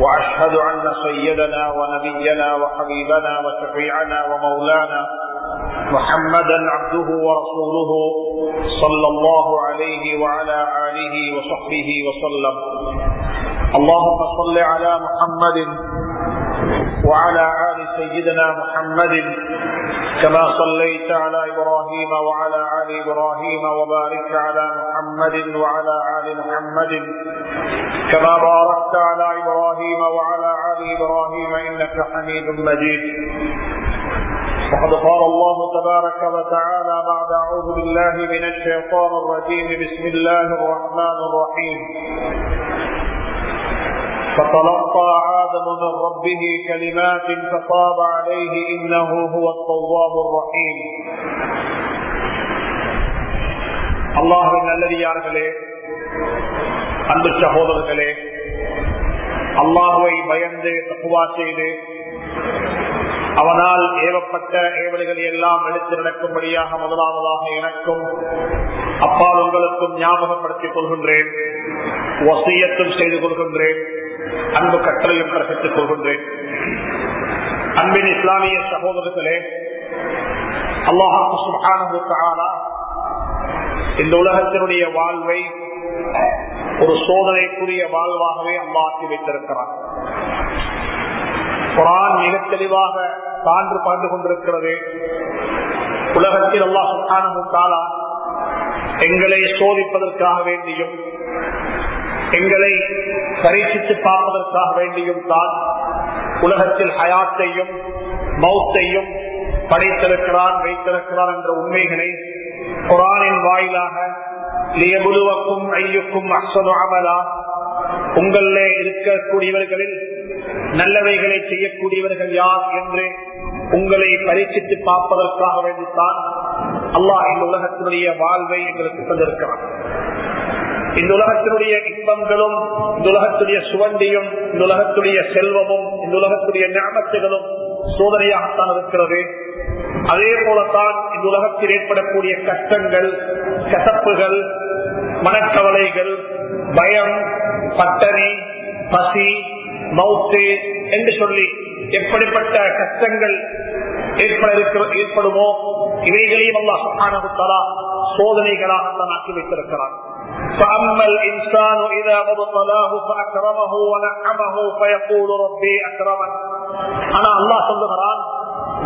وأشهد أن سيدنا ونبينا وحبيبنا وشفيعنا ومولانا محمدا عبده ورسوله صلى الله عليه وعلى آله وصحبه وسلم. اللهم صل على محمد وعلى آل سيدنا محمد كما صليت على إبراهيم وعلى آل إبراهيم وبارك على محمد وعلى آل محمد. كما باركت على إبراهيم وعلى آل إبراهيم إنك حميد مجيد. وقد قال الله تبارك وتعالى بعد أعوذ بالله من الشيطان الرجيم. بسم الله الرحمن الرحيم. فتلقى آدم من ربه كلمات فتاب عليه إنه هو التواب الرحيم அல்லாஹின் நல்லடியார்களே அன்பு சகோதரர்களே அல்லாஹுவை பயந்து தப்புவா செய்து அவனால் ஏவப்பட்ட ஏவல்களை எல்லாம் எடுத்து நடக்கும்படியாக முதலாவதாக எனக்கும் அப்பால் உங்களுக்கும் ஞாபகப்படுத்திக் கொள்கின்றேன் வசியத்தும் செய்து கொள்கின்றேன் அன்பு கட்டளையும் பிறப்பித்துக் கொள்கின்றேன். அன்பின் இஸ்லாமிய சகோதரர்களே அல்லாஹால இந்த உலகத்தினுடைய வாழ்வை ஒரு சோதனைக்குரிய வாழ்வாகவே அல்லாக்கி வைத்திருக்கிறார் குரான் மிக தெளிவாக சான்று பாண்டு கொண்டிருக்கிறது. உலகத்தில் அல்லாஹாலா எங்களை சோதிப்பதற்காக வேண்டியும் எங்களை பரீட்சித்து பார்ப்பதற்காக வேண்டியும் தான் உலகத்தில் ஹயாத்தையும் மௌத்தையும் படைத்திருக்கிறான் வைத்திருக்கிறான் என்ற உண்மைகளை குரானின் வாயிலாக லியபுலுவக்கும் ஐயுக்கும் அசலாமலா அமலா. உங்களே இருக்கக்கூடியவர்களில் நல்லவைகளை செய்யக்கூடியவர்கள் யார் என்று உங்களை பரீட்சித்து பார்ப்பதற்காக வேண்டித்தான் அல்லாஹ் இந்த உலகத்தினுடைய வாழ்வை எங்களுக்கு தந்திருக்கிறான். இந்த உலகத்தினுடைய இன்பங்களும் இந்த உலகத்துடைய சுவண்டியும் இந்த உலகத்துடைய செல்வமும் இந்த உலகத்துடைய ஞாபகத்துகளும் சோதனையாகத்தான் இருக்கிறது. அதே போலத்தான் இந்த உலகத்தில் ஏற்படக்கூடிய கஷ்டங்கள் கசப்புகள் மனக்கவலைகள் பயம் பட்டணி பசி மவுத்து என்று சொல்லி எப்படிப்பட்ட கஷ்டங்கள் ஏற்பட ஏற்படுமோ இவைகளையும் அல்லாஹானா சோதனைகளாகத்தான் ஆக்கி வைத்திருக்கிறார் فأما الإنسان إذا مبتلاه فأكرمه ونعمه فيقول ربي أكرمن ஆனா அல்லாஹ் சொல்லுகிறான்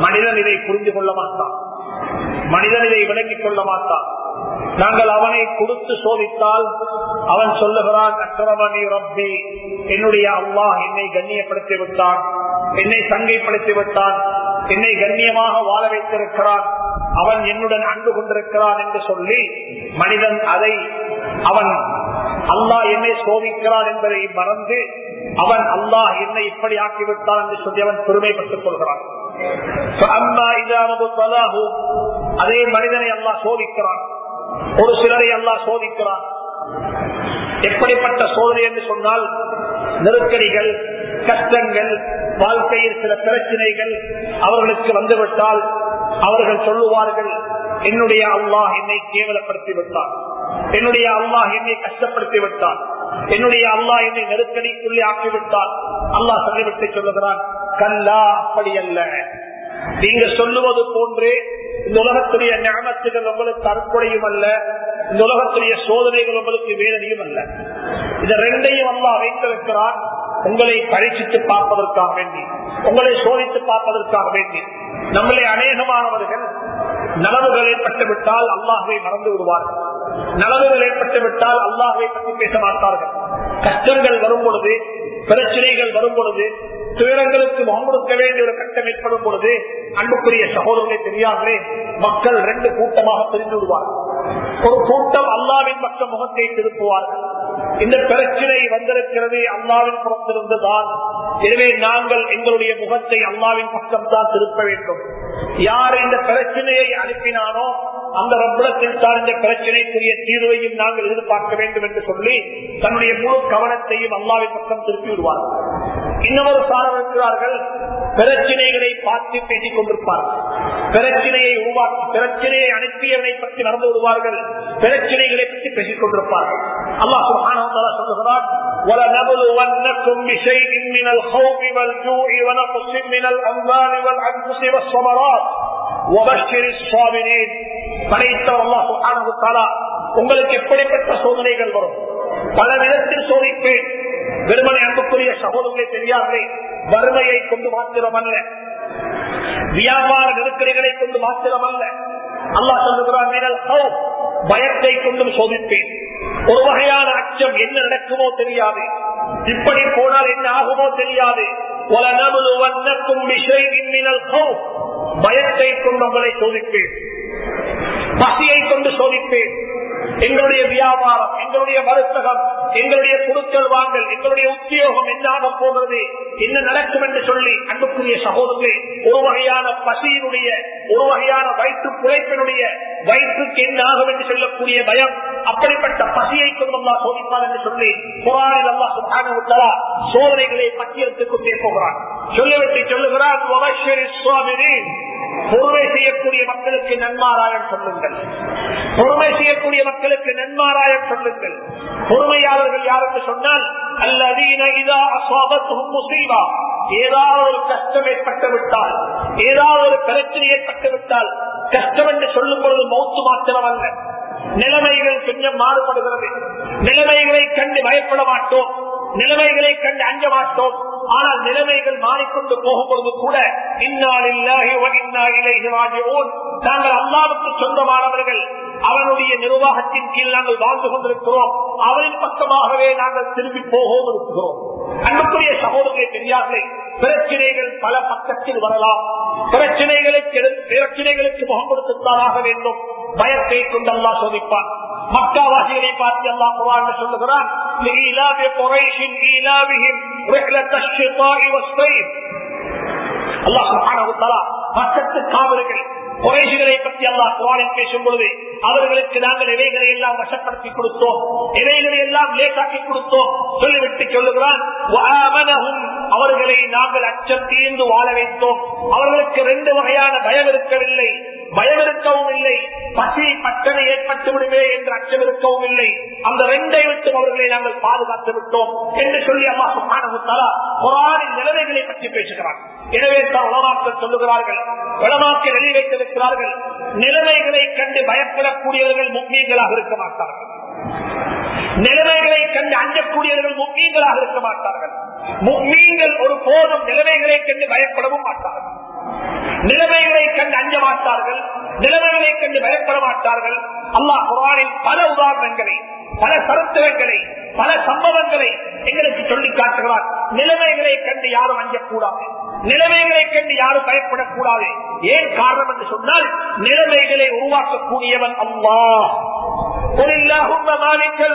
மனிதன் இதை புரிந்து கொள்ள மாட்டான் மனிதன் இதை விளங்கிக் கொள்ள மாட்டான் நாங்கள் அவனை கொடுத்து சோதித்தால் அவன் சொல்லுகிறான் அக்கிரமணி ரப்பி என்னுடைய அல்லாஹ் என்னை கண்ணியப்படுத்தி விட்டான் என்னை சங்கைப்படுத்தி விட்டான் என்னை கண்ணியமாக வாழ வைத்திருக்கிறான் அவன் என்னுடன் அன்பு கொண்டிருக்கிறான் என்று சொல்லி மனிதன் அதை அவன் அல்லாஹ் என்னை சோதிக்கிறான் என்பதை மறந்து அவன் அல்லாஹ் என்னை இப்படி ஆக்கிவிட்டான் என்று சொல்லி அவன் பெருமைப்பட்டுக் கொள்கிறான். அதே மனிதனை அல்லாஹ் சோதிக்கிறான். ஒரு சிலரை அல்லாஹ் சோதிக்கிறான். எப்படிப்பட்ட சோதனை என்று சொன்னால் நெருக்கடிகள் கஷ்டங்கள் வாழ்க்கையில் சில பிரச்சனைகள் அவர்களுக்கு வந்துவிட்டால் அவர்கள் சொல்லுவார்கள் என்னுடைய அல்லாஹ் என்னை கேவலப்படுத்தி விட்டார் என்னுடைய அல்லாஹ் என்னை கஷ்டப்படுத்தி விட்டார் என்னுடைய அல்லாஹ் என்னை நெருக்கடிக்குள்ளே ஆக்கிவிட்டார் அல்லாஹ் சொல்லிவிட்டு சொல்லுகிறான் கல்லா அப்படி அல்ல நீங்க சொல்லுவது போன்று இந்த உலகத்துடைய ஞானத்துகள் உங்களுக்கு அற்புடையும் அல்ல இந்த உலகத்துடைய சோதனைகள் உங்களுக்கு வேதனையும் அல்ல. இந்த ரெண்டையும் அல்லாஹ் வைத்திருக்கிறார் உங்களை பரீட்சித்து பார்ப்பதற்காக வேண்டி உங்களை சோதித்து பார்ப்பதற்காக வேண்டி நம்மளே அநேகமானவர்கள் நலவுகள் ஏற்பட்டு விட்டால் அல்லாஹை மறந்து விடுவார்கள். நலவுகள் ஏற்பட்டு விட்டால் அல்லாஹை பற்றி பேச மாட்டார்கள். கஷ்டங்கள் வரும் பொழுது பிரச்சனைகள் வரும் பொழுது துயரங்களுக்கு முகம் கொடுக்க வேண்டிய ஒரு கட்டம் ஏற்படும் பொழுது அன்புக்குரிய சகோதரர்களை தெரியாமலே மக்கள் ரெண்டு கூட்டமாக பிரிந்து விடுவார்கள். ஒரு கூட்டம் அல்லாவின் பக்கம் முகத்தை திருப்புவார்கள். இந்த பிரச்சனை வந்திருக்கிறது அல்லாவின் புறத்திலிருந்து தான் எனவே நாங்கள் எங்களுடைய முகத்தை அல்லாவின் பக்கம் தான் திருப்ப வேண்டும். யார் இந்த பிரச்சனையை அனுப்பினானோ அந்த ரப்பளத்தில் தான் இந்த பிரச்சனைக்குரிய தீர்வையும் நாங்கள் எதிர்பார்க்க வேண்டும் என்று சொல்லி தன்னுடைய முழு கவனத்தையும் அல்லாவின் பக்கம் திருப்பி விடுவார்கள் இன்னொரு சாரம் இருக்கிறார்கள் பிரச்சனைகளை பார்த்து பேசிக் கொண்டிருப்பார்கள் பிரச்சனையை உருவாக்கி பிரச்சனையை அனுப்பியவனை பற்றி நடந்து விடுவார்கள் பிரச்சனைகளை பற்றி பேசிக் கொண்டிருப்பார்கள் அல்லாஹ் சுப்ஹானஹு சொல்லுகிறார் وَلَنَبْلُوَنَّكُمْ بِشَيْءٍ مِنَ الْخَوْفِ وَالْجُوعِ وَنَقْصٍ مِنَ الْأَمْوَالِ وَالْأَنفُسِ وَالثَّمَرَاتِ உங்களுக்கு எப்படிப்பட்ட சோதனைகள் வரும்? பல விதத்தில் சோதிப்பேன். வெறுமனை அன்புக்குரிய சகோதரர்களை தெரியாதே வறுமையை கொண்டு மாத்திரமல்ல வியாபார நெருக்கடிகளை கொண்டு மாத்திரமல்ல அல்லா. சொல்லுகிறான் பயத்தை கொண்டும் சோதிப்பேன். ஒரு வகையான அச்சம் என்ன நடக்குமோ தெரியாது. இப்படி போனால் என்ன ஆகுமோ தெரியாது. பல நபுவன்னும் விஷயம் மின்னல் ஹவு பயத்தை கொண்டு உங்களை சோதிப்பேன். பசியை கொண்டு சோதிப்பேன். எங்களுடைய வியாபாரம் எங்களுடைய வருத்தகம் எங்களுடைய குடுக்கல் வாங்கல் எங்களுடைய உத்தியோகம் என்னாக போகிறது என்ன நடக்கும் என்று சொல்லி அன்புக்குரிய சகோதரர்களே ஒரு வகையான பசியினுடைய ஒரு வகையான வயிற்று குறைப்பினுடைய வயிற்றுக்கு என்ன ஆகும் என்று சொல்லக்கூடிய பயம் அப்படிப்பட்ட பசியை கொண்டு அல்லா சோதிப்பார் என்று சொல்லி குரானில் அல்லா சுகான சோதனைகளை பட்டியலிட்டுக் கொண்டே போகிறான். சொல்லிவிட்டு சொல்லுகிறார் பொறுமை செய்யக்கூடிய மக்களுக்கு நன்மாராயம் சொல்லுங்கள். பொறுமை செய்யக்கூடிய மக்களுக்கு நன்மாராயம் சொல்லுங்கள். பொறுமையாளர்கள் யாருக்கு சொன்னால் அல்லதீன இதா அசாபத்தும் முசீவா ஏதாவது ஒரு கஷ்டம் ஏற்பட்டு விட்டால் ஏதாவது ஒரு பிரச்சனை ஏற்பட்டு விட்டால் கஷ்டம் என்று சொல்லும் பொழுது மௌத்து மாத்திரம் அல்ல நிலைமைகள் கொஞ்சம் மாறுபடுகிறது. நிலைமைகளை கண்டு பயப்பட மாட்டோம். நிலைமைகளை கண்டு அஞ்ச மாட்டோம். ஆனால் நிலைமைகள் மாறிக்கொண்டு போகும்பொழுது கூட நாங்கள் அல்லாவுக்கு சொந்தமானவர்கள். அவனுடைய நிர்வாகத்தின் கீழ் நாங்கள் வாழ்ந்து கொண்டிருக்கிறோம். அவரின் பக்கமாகவே நாங்கள் திரும்பி போகவும் இருக்கிறோம். அன்புக்குரிய சகோதரர்களை தெரியாதே பிரச்சனைகள் பல பக்கத்தில் வரலாம். பிரச்சனைகளுக்கு பிரச்சனைகளுக்கு முகம் கொடுத்துத்தான் வேண்டும். பயத்தை கொண்டு அல்லா சோதிப்பான். மக்காவாசிகளை பார்த்து அல்லா குரான் சொல்லுகிறான் பக்கத்து காவல்கள் குறைசிகளை பற்றி அல்லா குரானில் பேசும் பொழுது அவர்களுக்கு நாங்கள் இவைகளை எல்லாம் வசப்படுத்தி கொடுத்தோம். இவைகளை எல்லாம் லேசாக்கி கொடுத்தோம். சொல்லிவிட்டு சொல்லுகிறான் அவர்களை நாங்கள் அச்சம் தீர்ந்து வாழ வைத்தோம். அவர்களுக்கு ரெண்டு வகையான பயம் இருக்கவில்லை. பயம் இருக்கவும் இல்லை. பசி பட்டணை ஏற்பட்டு விடுவே என்று அச்சம் இருக்கவும் இல்லை. அந்த ரெண்டை விட்டு அவர்களை நாங்கள் பாதுகாத்து விட்டோம் என்று சொல்லி அம்மா சுகானமுத்தாலா குரானின் நிலைமைகளை பற்றி பேசுகிறார். எனவே தான் உலமாக்கள் சொல்லுகிறார்கள் உலமாக்கள் எழுதி வைத்திருக்கிறார்கள் நிலைமைகளை கண்டு பயப்படக்கூடியவர்கள் முக்கியங்களாக இருக்க மாட்டார்கள். நிலைமைகளை கண்டு அஞ்சக்கூடியவர்கள் முக்கியங்களாக இருக்க மாட்டார்கள். முக்மீன்கள் ஒரு போதும் நிலைமைகளை கண்டு பயப்படவும் மாட்டார்கள். நிலைமைகளை கண்டு அஞ்ச மாட்டார்கள் நிலைமைகளை கண்டு பயப்பட மாட்டார்கள். அல்லாஹ் குரானில் பல உதாரணங்களை பல சருத்துவங்களை பல சம்பவங்களை எங்களுக்கு சொல்லி காட்டுகிறார். நிலைமைகளை கண்டு யாரும் அஞ்சக்கூடாது. நிலைமைகளை கண்டு யாரும் பயப்படக்கூடாது. ஏன் காரணம் என்று சொன்னால் நிலைமைகளை உருவாக்கக்கூடியவன் அம்மா ஒரு இல்லாஹும்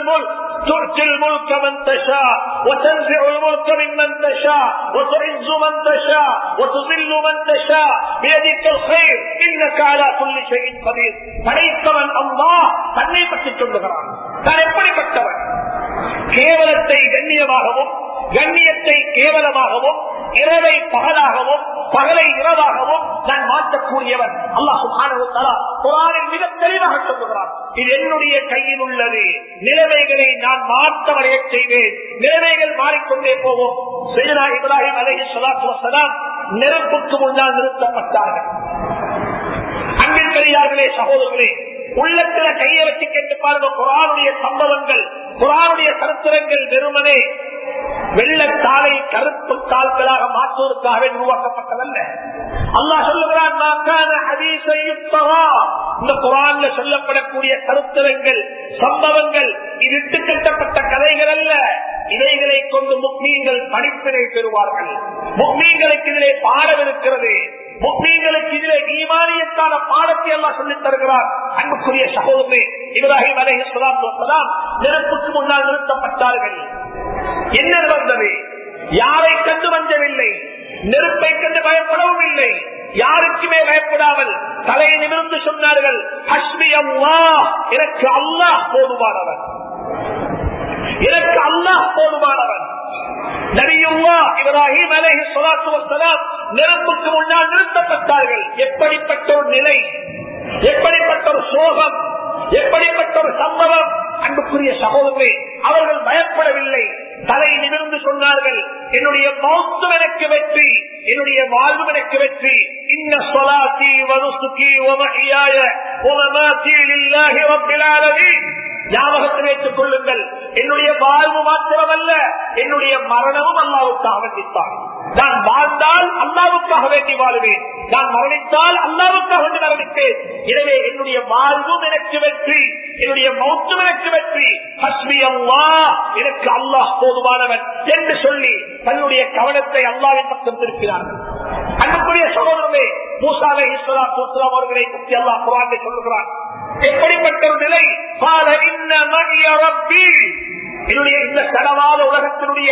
முன் تؤتي الملك من تشاء وتنزع الملك ممن تشاء وتعز من تشاء وتذل من تشاء بيدك الخير انك على كل شيء قدير படைத்தவன் அல்லா தன்னை பற்றி சொல்லுகிறான் தான் எப்படிப்பட்டவன் கேவலத்தை கண்ணியமாகவும் கண்ணியத்தை கேவலமாகவும் இரவை பகலாகவும் பகலை இரவாகவும் நான் மாற்றக்கூடியவன். அல்லாஹ் குரானின் மிக தெளிவாக சொல்லுகிறான். இது என்னுடைய கையில் உள்ளது. நிலைமைகளை நான் மாற்ற வரைய செய்வேன். நிலைமைகள் மாறிக்கொண்டே போவோம் செய்தா இப்ராஹிம் அலஹி சலாத்து வசலாம் நெருப்புக்கு முன்னால் நிறுத்தப்பட்டார்கள். அன்பின் பெரியார்களே சகோதரர்களே உள்ளத்துல கையை வச்சு கேட்டு பாருங்க. குரானுடைய சம்பவங்கள் குரானுடைய சரித்திரங்கள் வெறுமனே வெள்ளத்தாலை கருப்பு தாள்களாக மாற்றுவதற்காக உருவாக்கப்பட்டதல்ல. அல்லாஹ் சொல்லுகிறான் இந்த குரான்ல சொல்லப்படக்கூடிய கருத்தரங்கள் சம்பவங்கள் இது இட்டு கட்டப்பட்ட கதைகள் அல்ல. இவைகளை கொண்டு முக்மீன்கள் படிப்பினை பெறுவார்கள். முக்மீன்களுக்கு இதிலே பாடம் இருக்கிறது. முக்மீன்களுக்கு இதிலே ஈமானியத்தான பாடத்தை எல்லாம் சொல்லித் தருகிறார். அன்புக்குரிய சகோதரி இப்ராஹிம் அலை சொல்லாம் நெருப்புக்கு முன்னால் நிறுத்தப்பட்டார்கள். என்ன வந்தது யாரை கண்டு வந்தவில்லை நெருப்பை கண்டு பயப்படவும் இல்லை யாருக்குமே பயப்படாமல் தலையை நிமிர்ந்து சொன்னார்கள் ஹஸ்மி அம்மா எனக்கு அல்லாஹ் போதுமானவன். எனக்கு அல்லாஹ் போதுமானவன். நபியுல்லா இப்ராஹிம் அலைஹி ஸலாத்து நெருப்புக்கு முன்னால் நிறுத்தப்பட்டார்கள். எப்படிப்பட்ட ஒரு நிலை எப்படிப்பட்ட ஒரு சோகம் எப்படிப்பட்ட ஒரு சம்பவம்? அன்புக்குரிய சகோதரே அவர்கள் பயப்படவில்லை. சொன்னார்கள் என்னுடைய மௌத்தம் எனக்கு வெற்றி என்னுடைய வாழ்வும் எனக்கு வெற்றி. இன்ன சொலாத்தி வனுசுகி ஒமஹியாய ஒமமாத்தி லில்லாஹி ரப்பில் ஞாபகத்தில் வைத்துக் கொள்ளுங்கள் என்னுடைய வாழ்வு மாத்திரமல்ல என்னுடைய மரணமும் அல்லாவுக்காக வேண்டித்தான் நான் வாழ்ந்தால் அல்லாவுக்காக வேண்டி வாழ்வேன். நான் மரணித்தால் அல்லாவுக்காக வேண்டி மரணிப்பேன். எனவே என்னுடைய வாழ்வும் எனக்கு வெற்றி. என்னுடைய மௌத்தும் எனக்கு வெற்றி. ஹஸ்மி அல்லா எனக்கு அல்லாஹ் போதுமானவன் என்று சொல்லி தன்னுடைய கவனத்தை அல்லாவின் பக்கம் திருப்பினார்கள் அன்புக்குரிய சகோதரமே மூசாவை ஈஸ்வரா சோத்ராம் அவர்களை பற்றி அல்லாஹ் குரானை சொல்லுகிறார் எப்படிப்பட்ட ஒரு நிலை? என்னுடைய இந்த கடவாத உலகத்தினுடைய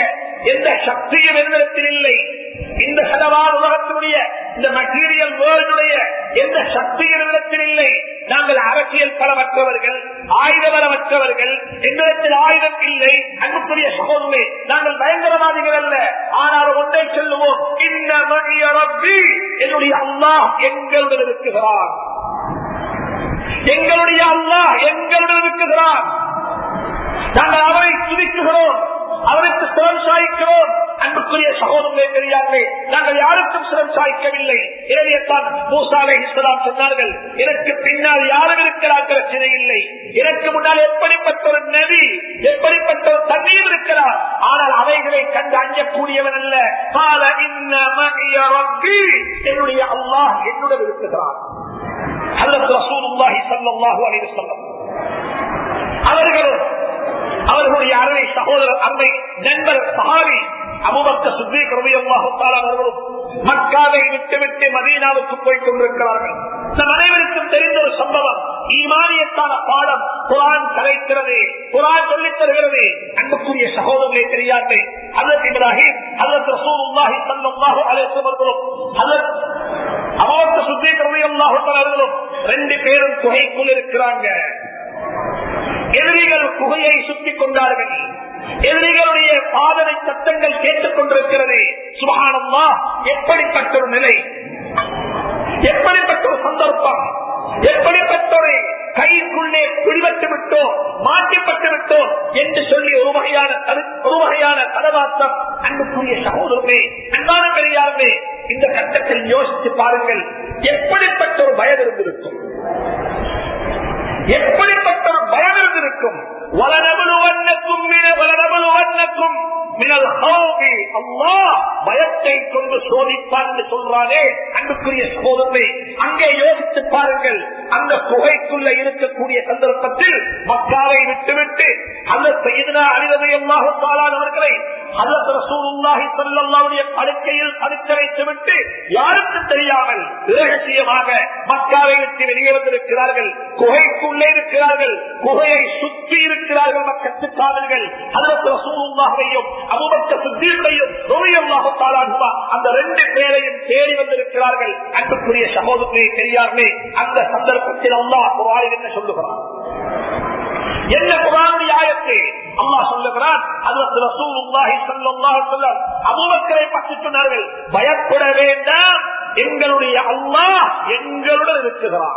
எந்த சக்தியும் என்னிடத்தில் இல்லை. இந்த கடவாத உலகத்தினுடைய இந்த மெட்டீரியல் வேர்ல்டுடைய எந்த சக்தியும் என்னிடத்தில் இல்லை. நாங்கள் அரசியல் பலமற்றவர்கள் ஆயுத பலமற்றவர்கள் எங்களிடத்தில் ஆயுதம் இல்லை அன்புக்குரிய சகோதரே நாங்கள் பயங்கரவாதிகள் அல்ல. ஆனால் ஒன்றை சொல்லுவோம் இந்த மணிய என்னுடைய அல்லாஹ் எங்களுடன் இருக்குகிறார் எங்களுடைய அல்லாஹ் எங்களுடன் இருக்குகிறார் நாங்கள் அவரை துதிக்குகிறோம் அவருக்கு சிறம் சாய்க்கிறோம். அன்புக்குரிய சகோதரர்களே பெரியார்களே நாங்கள் யாருக்கும் சிறம் சாய்க்கவில்லை. இறையத்தான் மூசாலை இஸ்லாம் சொன்னார்கள் எனக்கு பின்னால் யாரும் இருக்கிறார் பிரச்சனை இல்லை. எனக்கு முன்னால் எப்படிப்பட்ட ஒரு நதி எப்படிப்பட்ட ஒரு தண்ணீர் இருக்கிறார். ஆனால் அவைகளை கண்டு அஞ்சக்கூடியவன் அல்ல. கால என்னுடைய அல்லாஹ் என்னுடன் இருக்கிறார். ஹதரத் ரசூலுல்லாஹி ஸல்லல்லாஹு அலைஹி வஸல்லம். அவர்களும் அவர்களுடைய அருமை சகோதரர் அருமை நண்பர் சகாவி அபூபக்கர் சுத்தி ரலியல்லாஹு அவர்களும் மக்காவை விட்டுவிட்டு மதீனாவுக்கு போய் கொண்டிருக்கிறார்கள். நம் அனைவருக்கும் தெரிந்த ஒரு சம்பவம். ஈமானியத்தான பாடம் குரான் கலைக்கிறது குரான் சொல்லித் தருகிறது. அன்புக்குரிய சகோதரர்களே தெரியாதே அதற்கு இப்ராஹிம் அதற்கு ரசூலுல்லாஹி ஸல்லல்லாஹு அலைஹி வஸல்லம் அதற்கு அவருக்கு சுத்தி ரலியல்லாஹு அவர்களும் ரெண்டு பேரும் குகைக்குள் இருக்கிறாங்க. எதிரிகள் குகையை சுற்றிக் கொண்டார்கள். எதிரிகளுடைய பாதனை சத்தங்கள் கேட்டுக் கொண்டிருக்கிறது. சுகானம்மா எப்படிப்பட்ட ஒரு நிலை? எப்படிப்பட்ட ஒரு சந்தர்ப்பம்? எப்படிப்பட்ட ஒரு கைக்குள்ளே பிடிபட்டு விட்டோம் மாற்றப்பட்டு விட்டோம் என்று சொல்லி ஒரு வகையான ஒரு வகையான கதவாத்தம் அன்புக்குரிய சகோதரமே அன்பான பெரியாருமே இந்த கட்டத்தில் யோசித்து பாருங்கள் எப்படிப்பட்ட ஒரு பயம் இருந்திருக்கும்? எப்படிப்பட்ட ஒரு பயம் இருந்திருக்கும்? பயத்தை கொண்டு சோதிப்பான் என்று சொல்றானே அன்புக்குரிய சகோதரனை அங்கே யோசித்து பாருங்கள். அந்த குகைக்குள்ள இருக்கக்கூடிய சந்தர்ப்பத்தில் மக்காவை விட்டுவிட்டு அந்த செய்தனா அழிவதையமாக பாலானவர்களை படுக்கையில் படுக்க வைத்து விட்டு யாருக்கும் தெரியாமல் ரகசியமாக மக்காவை விட்டு வெளியே வந்திருக்கிறார்கள். குகைக்குள்ளே இருக்கிறார்கள். குகையை சுற்றி இருக்கிறார்கள் மக்கத்து காதல்கள் அல்லது ரசூலுல்லாஹையும் அபுபக்க சித்தீர்வையும் ரோயல்லாஹு தாலாகுவா அந்த ரெண்டு பேரையும் தேடி வந்திருக்கிறார்கள். அன்புக்குரிய சகோதரே பெரியார்களே அந்த சந்தர்ப்பத்தில் அல்லாஹ் குரானில் என்ன சொல்லுகிறார் என்ன குரானுடைய ஆயத்தை? அல்லாஹ் சொல்லுகிறான் அதற்கு ரசூலுல்லாஹி ஸல்லல்லாஹு அலைஹி வஸல்லம் அபூபக்கரை பற்றி சொன்னார்கள் பயப்பட வேண்டாம் எங்களுடைய அல்லாஹ் எங்களுடன் இருக்கிறான்.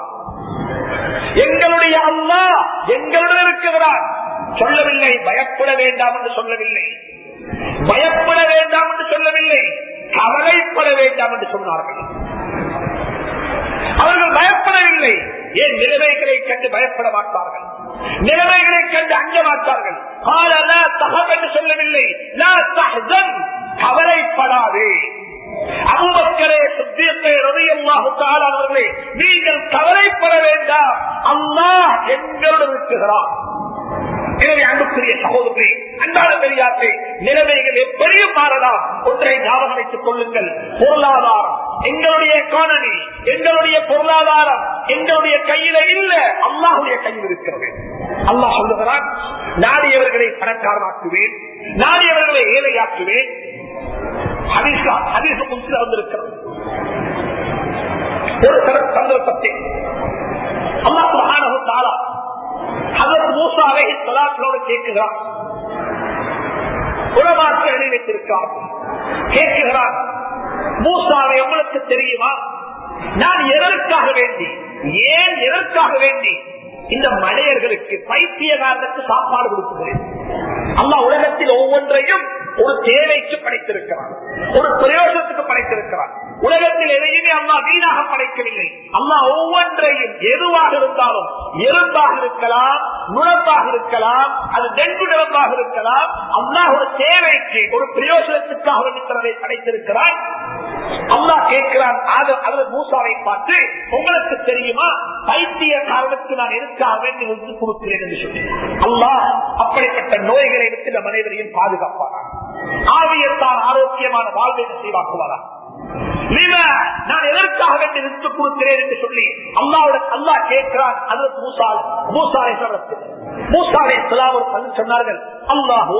எங்களுடைய அம்மா எங்களுடன் இருக்கிறான் சொல்லவில்லை பயப்பட வேண்டாம் என்று சொல்லவில்லை. பயப்பட வேண்டாம் என்று சொல்லவில்லை. கவலைப்பட வேண்டாம் என்று சொன்னார்கள். அவர்கள் பயப்படவில்லை. ஏன் நிலைமைகளை கண்டு பயப்பட மாட்டார்கள்? நிலைமைகளை கண்டு அஞ்ச மாட்டார்கள். "கால லா என்று சொல்லவில்லை. கவலைப்படாதே அபூபக்கரே சித்தியத்தை அவர்களே நீங்கள் கவலைப்பட வேண்டாம். அல்லாஹ் எங்களுடன் இருக்கிறார் எனவே அன்புக்குரிய சகோதரி அன்றாட பெரியாற்றை நிலைமைகள் எப்படியும் மாறலாம். ஒன்றை ஞாபகம் வைத்துக் கொள்ளுங்கள். பொருளாதாரம். எங்களுடைய எக்கானமி எங்களுடைய பொருளாதாரம் எங்களுடைய கையில இல்ல அல்லாஹுடைய கையில் இருக்கிறது. அல்லாஹ் சொல்லுகிறான் நாடியவர்களை பணக்காரனாக்குவேன் நாடியவர்களை ஏழையாக்குவேன். வந்திருக்கிறது. ஒரு சந்தர்ப்பத்தில் அல்லாஹ் தாரா அதற்கு மூசாவை தலாக்களோடு கேட்கிறார். உலமாக்க எழுதி கேட்கிறார் மூசாவை உங்களுக்கு தெரியுமா? நான் எதற்காக வேண்டி ஏன் எதற்காக வேண்டி இந்த மனிதர்களுக்கு பைத்தியகாரனுக்கு சாப்பாடு கொடுக்குகிறேன் அம்மா உலகத்தில் ஒவ்வொன்றையும் ஒரு தேவைக்கு படைத்திருக்கிறார் ஒரு பிரயோஜனத்துக்கு படைத்திருக்கிறார் உலகத்தில் எதையுமே அம்மா வீணாக படைக்கவில்லை. அம்மா ஒவ்வொன்றையும் எதுவாக இருந்தாலும் எறும்பாக இருக்கலாம் நுழப்பாக இருக்கலாம் அது டெங்கு நிலப்பாக இருக்கலாம். அம்மா ஒரு தேவைக்கு ஒரு பிரயோஜனத்துக்காக இருக்கிறதை படைத்திருக்கிறார் அம்மா கேட்கிறான் மூசாவை பார்த்து உங்களுக்கு தெரியுமா? பைத்திய காரணத்துக்கு நான் எதுக்காக வேண்டி கொடுக்கிறேன்? என்று சொல்லி. அம்மா அப்படிப்பட்ட நோய்களை விட்டு மனிதரையும் பாதுகாப்பாரா ஆவியத்தான் ஆரோக்கியமான வாழ்வை செய்வாக்குவாரா நான் எதற்காக வேண்டி நிறுத்து கொடுக்கிறேன் என்று சொல்லி அல்லாவோட அல்லா கேட்கிறான். அது மூசால் மூசாலை மூசாலை சொன்னார்கள். அல்லாஹூ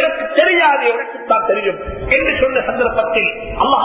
எனக்கு தெரியாது எனக்கு தான் தெரியும். என்று சொன்ன சந்தர்ப்பத்தில் அல்லாஹ்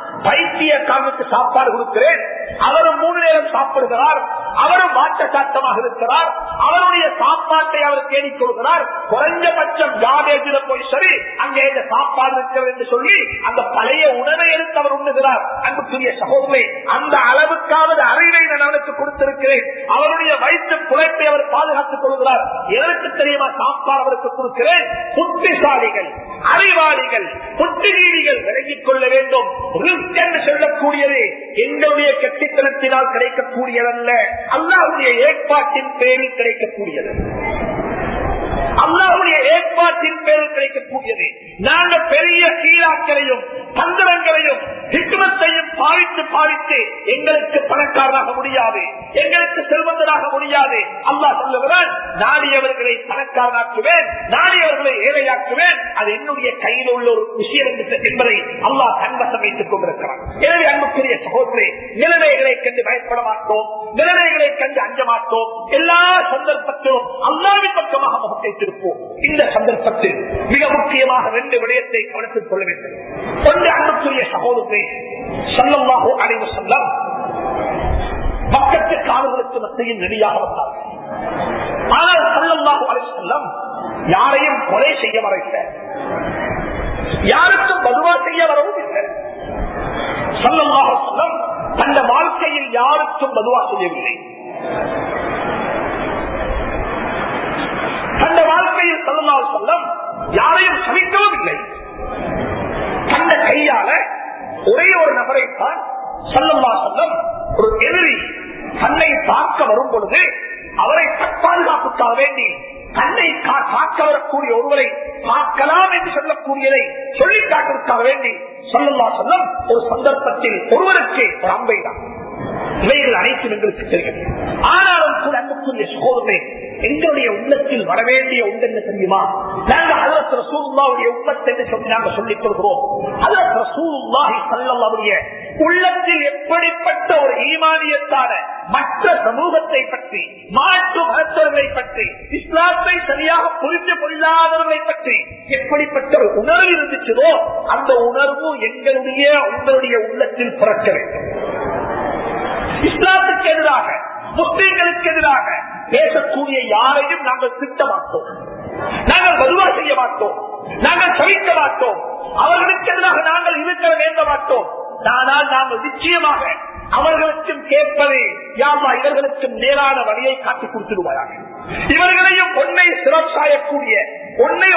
பைத்திய காரணத்து சாப்பாடு கொடுக்கிறேன். அவரும் மூணு நேரம் சாப்பிடுகிறார். அவரும் வாட்ட சாட்டமாக இருக்கிறார். அவருடைய சாப்பாட்டை அவர் தேடிக் கொள்கிறார். குறைஞ்சபட்சம் காபேஜில போய் சரி அங்கே இந்த சாப்பாடு இருக்கிறது என்று சொல்லி அந்த பழைய உணவை எடுத்து அவர் உண்ணுகிறார். அன்புக்குரிய சகோதரி அந்த அளவுக்காவது அறிவை நான் அவனுக்கு கொடுத்திருக்கிறேன். அவருடைய வயிற்று குழைப்பை அவர் பாதுகாத்துக் கொள்கிறார். எதற்கு தெரியுமா? சாப்பாடு அவருக்கு கொடுக்கிறேன். புத்திசாலிகள் அறிவாளிகள் புத்திஜீவிகள் விலகிக் கொள்ள வேண்டும். என்று சொல்லக்கூடியது? எங்களுடைய கட்டித்தனத்தினால் கிடைக்கக்கூடியதல்ல. அல்லாவுடைய ஏற்பாட்டின் பேரில் கிடைக்கக்கூடியது. அல்லாவுடைய ஏற்பாட்டின் பேரில் கிடைக்கக்கூடியது நாங்கள் பெரிய சீராக்களையும் தந்திரங்களையும் ஹிக்மத்தையும் பாவித்து பாவித்து எங்களுக்கு பணக்காரராக முடியாது. எங்களுக்கு செல்வந்தராக முடியாது. அல்லாஹ் சொல்லுகிறான் நாடியவர்களை பணக்காரனாக்குவேன் நாடியவர்களை ஏழையாக்குவேன். அது என்னுடைய கையில் உள்ள ஒரு விஷயம் என்பதை அல்லாஹ் கண்வசம் வைத்துக் கொண்டிருக்கிறான். எனவே அன்புக்குரிய சகோதரி நிலைமைகளை கண்டு பயப்பட மாட்டோம். நிலைமைகளை கண்டு அஞ்ச மாட்டோம். எல்லா சந்தர்ப்பத்திலும் அல்லாவின் பக்கமாக முகத்தை வைத்திருப்போம் இந்த சந்தர்ப்பத்தில் மிக முக்கியமாக ரெண்டு விடயத்தை கவனத்தில் கொள்ள வேண்டும். ஒன்று அன்புக்குரிய சகோதரத்தை சொல்லமாக அடைவு செல்லம் பக்கத்து காலங்களுக்கு மத்தியில் நெறியாக வந்தார். ஆனால் சொல்லமாக அடைவு செல்லம் யாரையும் கொலை செய்ய வரவில்லை. யாருக்கும் பதுவா செய்ய வரவும் இல்லை. சொல்லமாக சொல்லம் தந்த வாழ்க்கையில் யாருக்கும் பதுவா செய்யவில்லை. தந்த வாழ்க்கையில் சொல்லலாம் சொல்லம் யாரையும் சமிக்கவும் இல்லை தந்த கையால ஒரே ஒரு நபரை தான் சொல்லல்லா சொல்லம் ஒரு எதிரி தன்னை பார்க்க வரும் பொழுது அவரை பாதுகாப்புக்காக வேண்டி தன்னை காக்க வரக்கூடிய ஒருவரை பார்க்கலாம் என்று சொல்லக்கூடியதை சொல்லி காட்டுவதற்காக வேண்டி சொல்லல்லா சொல்லம் ஒரு சந்தர்ப்பத்தில் ஒருவருக்கு ஒரு அம்பை தான். இவைகள் அனைத்தும் எங்களுக்கு தெரியும். ஆனால் கூட அன்புக்குரிய சகோதரே எங்களுடைய உள்ளத்தில் வரவேண்டிய உண்டு என்ன தெரியுமா? நாங்கள் அதற்கு ரசூல்லாவுடைய உள்ளத்தை என்று சொல்லி நாங்கள் சொல்லிக் கொள்கிறோம். அதற்கு ரசூல்லாஹி உள்ளத்தில் எப்படிப்பட்ட ஒரு ஈமானியத்தான மற்ற சமூகத்தை பற்றி மாற்று மருத்துவர்களை பற்றி இஸ்லாத்தை சரியாக புரிந்து கொள்ளாதவர்களை பற்றி எப்படிப்பட்ட ஒரு உணர்வு இருந்துச்சதோ அந்த உணர்வு எங்களுடைய உங்களுடைய உள்ளத்தில் பிறக்க வேண்டும். இஸ்லாத்துக்கு எதிராக முஸ்லீம்களுக்கு எதிராக பேசக்கூடிய யாரையும் நாங்கள் திட்ட மாட்டோம். நாங்கள் வலுவா செய்ய மாட்டோம். நாங்கள் சவிக்க மாட்டோம். அவர்களுக்கு எதிராக நாங்கள் இருக்க வேண்ட மாட்டோம். ஆனால் நாங்கள் நிச்சயமாக அவர்களுக்கும் கேட்பது யாமா இவர்களுக்கும் நேரான வழியை காட்டி கொடுத்துடுவார்கள் இவர்களையும் பொன்னை சிறப்பாயக்கூடிய உன்னை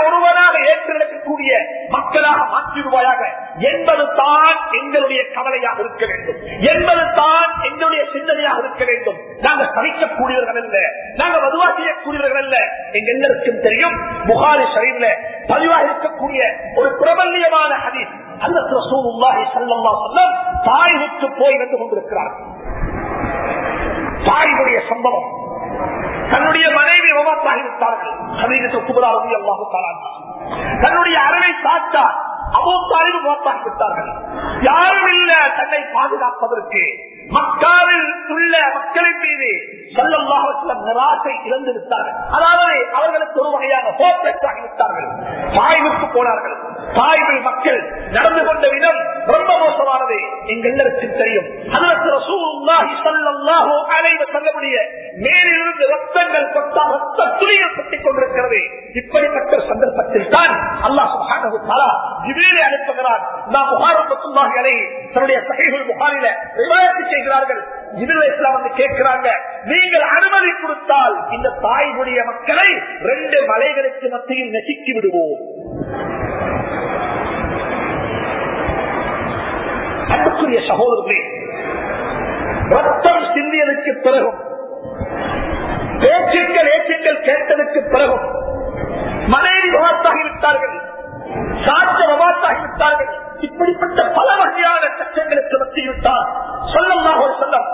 ஏற்றெடுக்கக்கூடிய மக்களாக மாற்றிடுவாயாக. என்பது தான் எங்களுடைய கவலையாக இருக்க வேண்டும். என்பது தான் எங்களுடைய சிந்தனையாக இருக்க வேண்டும். நாங்கள் சமைக்கக்கூடியவர்கள் அல்ல. நாங்கள் வலுவா செய்யக்கூடியவர்கள் அல்ல. எங்க எல்லாருக்கும் தெரியும் புகாரி சரிவில் பதிவாக இருக்கக்கூடிய ஒரு பிரபல்யமான ஹதீஸ். அந்த ரசூலுல்லாஹி ஸல்லல்லாஹு சொல்லம் வஸல்லம் போய் வந்து கொண்டிருக்கிறார். தாயினுடைய சம்பவம். தன்னுடைய மனைவி விவசாயித்தார்கள் தன்னுடைய அறவை காத்தார் அபோத்தாரில் விவசாயித்தார்கள் யாரும் இல்ல தன்னை பாதுகாப்பதற்கு. மக்காவில் உள்ள மக்களின் மீது செல்லல்லாக நிராசை இழந்து விட்டார்கள் அதாவது அவர்களுக்கு ஒரு வகையான ஹோப்லெஸ் ஆகிவிட்டார்கள் தாய்வுக்கு போனார்கள். தாய்வில் மக்கள் நடந்து கொண்ட விதம் ரொம்ப மோசமானது. எங்க எல்லாருக்கும் தெரியும். சொல்லக்கூடிய மேலிருந்து ரத்தங்கள் கொட்டா ரத்த துளிகள் கட்டிக் கொண்டிருக்கிறது. இப்படிப்பட்ட சந்தர்ப்பத்தில் தான் அல்லாஹ் ஜிபேலை அனுப்புகிறார். நாம் முகாரத்துள்ளாகளை தன்னுடைய சகைகள் முகாரில விவாதத்தை செய்கிறார்கள் ஜிபில் இஸ்லாம் வந்து கேட்கிறாங்க. நீங்கள் அனுமதி கொடுத்தால் இந்த தாய்வுடைய மக்களை ரெண்டு மலைகளுக்கு மத்தியில் நெசுக்கி விடுவோம். அன்புக்குரிய சகோதரர்களே ரத்தம் சிந்தியதற்கு பிறகும் பேச்சுக்கள் ஏச்சுக்கள் கேட்டதற்கு பிறகும் மனைவி விவாத்தாகிவிட்டார்கள் சாட்ச விவாத்தாகிவிட்டார்கள் இப்படிப்பட்ட பல வகையான சட்டங்களுக்கு மத்திவிட்டார் சொல்லமாக சொல்லம்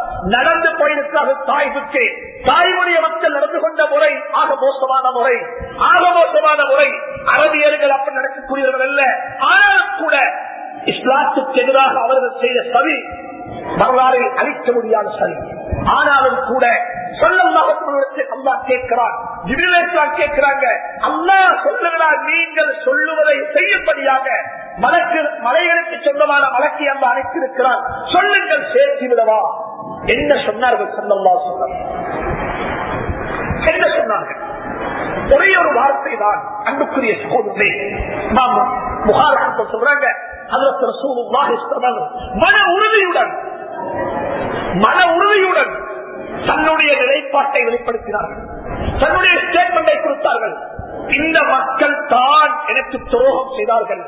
நடந்து தாய்வுக்கு தாய்மொழிய மக்கள் நடந்து கொண்ட முறை ஆக மோசமான முறை ஆக மோசமான முறை. அரபியர்கள் அப்படி நடக்கக்கூடியவர்கள் அல்ல. ஆனாலும் கூட இஸ்லாத்துக்கு எதிராக அவர்கள் செய்த சதி வரலாறு அழிக்க முடியாத சரி ஆனாலும் கூட அல்லா கேட்கிறார் கேட்கிறாங்க அல்லா சொல்லுகிறார் நீங்கள் சொல்லுவதை செய்யும்படியாக மலக்கு மலைகளுக்கு சொந்தமான மலக்கை அந்த அழைத்திருக்கிறார். சொல்லுங்கள் சேர்த்து விடவா? என்ன சொன்னார்கள் சொல்லல்லா சொல்ல என்ன சொன்னார்கள்? ஒரே ஒரு வார்த்தை தான் அன்புக்குரிய சகோதரே நாம் முகாரத்தை சொல்றாங்க மன உறுதியுடன் மன உறுதியுடன் தன்னுடைய நிலைப்பாட்டை வெளிப்படுத்தினார்கள். தன்னுடைய ஸ்டேட்மெண்டை கொடுத்தார்கள். இந்த மக்கள் தான் எனக்கு துரோகம் செய்தார்கள்.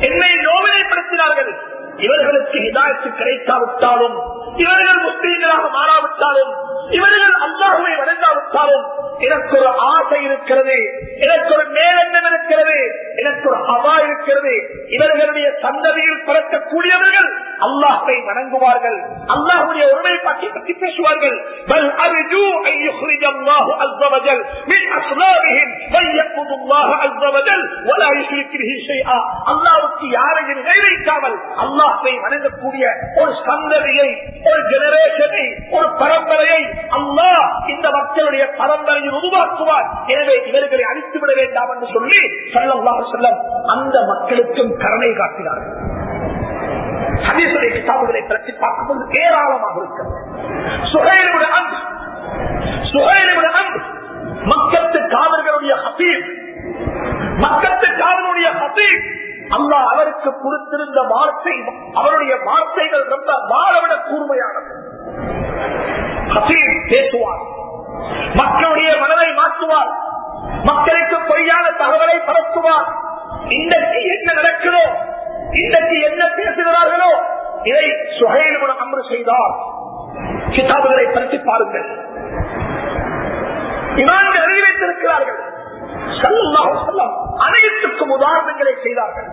என்னை நோவினைப்படுத்தினார்கள் இவர்களுக்கு இதாய்ச்சி கிடைக்காவிட்டாலும் இவர்கள் முஸ்லீம்களாக மாறாவிட்டாலும் இவர்கள் அல்லாஹுவை வளர்ந்தாவிட்டாலும் எனக்கு ஒரு ஆசை இருக்கிறது எனக்கு ஒரு மேலெண்ணம் இருக்கிறது எனக்கு ஒரு அவா இருக்கிறது. இவர்களுடைய சந்ததியில் பிறக்கக்கூடியவர்கள் அல்லாஹை வணங்குவார்கள். அல்லாஹுடைய ஒருமைப்பாட்டை பற்றி பேசுவார்கள். அல்லாவுக்கு யாரையும் நிறைவேற்றாமல் அல்லாஹை வணங்கக்கூடிய ஒரு சந்ததியை ஒரு ஜெனரேஷனை ஒரு பரம்பரையை அல்லாஹ் இந்த மக்களுடைய பரம்பரையை உருவாக்குவார். எனவே இவர்களை அழித்து விட வேண்டாம் என்று சொல்லி சல்லாஹ் செல்லம் அந்த மக்களுக்கும் கருணை காட்டினார்கள். ஹதீசுடைய கிதாபுகளை பற்றி பார்க்கும்போது ஏராளமாக இருக்கிறது. சுகையிலுடைய அன்பு அன்பு மக்கத்து காவல்களுடைய ஹசீப் மக்கத்து காவலுடைய ஹசீப் அல்லா அவருக்கு கொடுத்திருந்த வார்த்தை அவருடைய வார்த்தைகள் ரொம்ப வாழவிட கூர்மையானது. ஹசீப் பேசுவார் மக்களுடைய மனதை மாற்றுவார் மக்களுக்கு பொய்யான தகவலை பரப்புவார். இன்றைக்கு என்ன நடக்கிறோம் இன்றைக்கு என்ன பேசுகிறார்களோ இதை சுகையிலுடன் அமர் செய்தார். கிதாபுகளை பற்றி பாருங்கள். இமான்கள் அறிவித்திருக்கிறார்கள் அனைத்துக்கும் உதாரணங்களை செய்தார்கள்.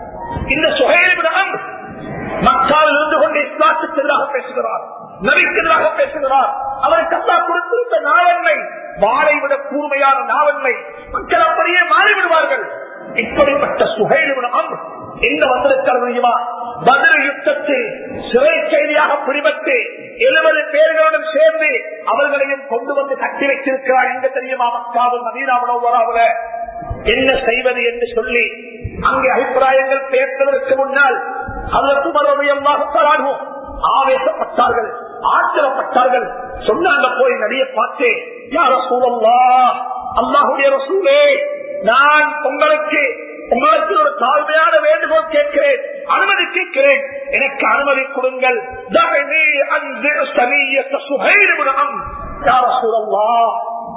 இந்த சுகையிலுடன் மக்கள் இருந்து கொண்டு இஸ்லாத்துக்கு எதிராக பேசுகிறார் நபிக்கு எதிராக பேசுகிறார். அவருக்கு அல்லா கொடுத்திருந்த நாவன்மை வாழை விட கூர்மையான நாவன்மை மக்கள் அப்படியே மாறிவிடுவார்கள். இப்படிப்பட்ட சுகையிலுடன் எங்க வந்திருக்கிறது தெரியுமா? பதில் யுத்தத்தில் சிறை கைதியாக பிடிபட்டு எழுபது பேர்களுடன் சேர்ந்து அவர்களையும் கொண்டு வந்து கட்டி வைத்திருக்கிறார். எங்க தெரியுமா? மக்காவில் நவீனாவனோவராவில் என்ன செய்வது என்று சொல்லி அங்கே அபிப்பிராயங்கள் பேசுவதற்கு முன்னால் அதற்கு மறுபடியும் ஆவேசப்பட்டார்கள் ஆச்சரப்பட்டார்கள் சொன்னாங்க போய் நடிய பார்த்து யார சூழல்லா அல்லாஹுடைய ரசூலே நான் உங்களுக்கு உங்களுக்கு ஒரு தாழ்மையான வேண்டுகோள் கேட்கிறேன் அனுமதி கேட்கிறேன். எனக்கு அனுமதி கொடுங்கள்.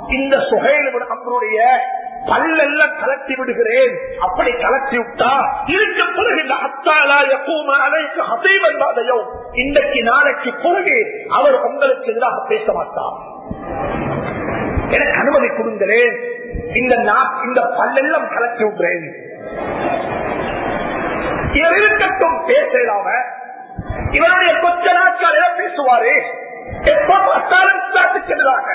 இந்த சுகையில் அம்பருடைய பல்லெல்லாம் கலட்டி விடுகிறேன். அப்படி கலட்டி விட்டா இருக்க பிறகு இந்த அத்தாலா எப்பவும் அனைத்து அசைவந்தாதையோ இன்றைக்கு நாளைக்கு பிறகு அவர் உங்களுக்கு எதிராக பேச மாட்டார். எனக்கு அனுமதி கொடுங்களேன். இந்த இந்த பல்லெல்லாம் கலட்டி விடுறேன். இவர் இருக்கட்டும் பேசலாம இவருடைய கொச்ச நாட்கள் பேசுவாரு. எப்ப பார்த்தாலும் எதிராக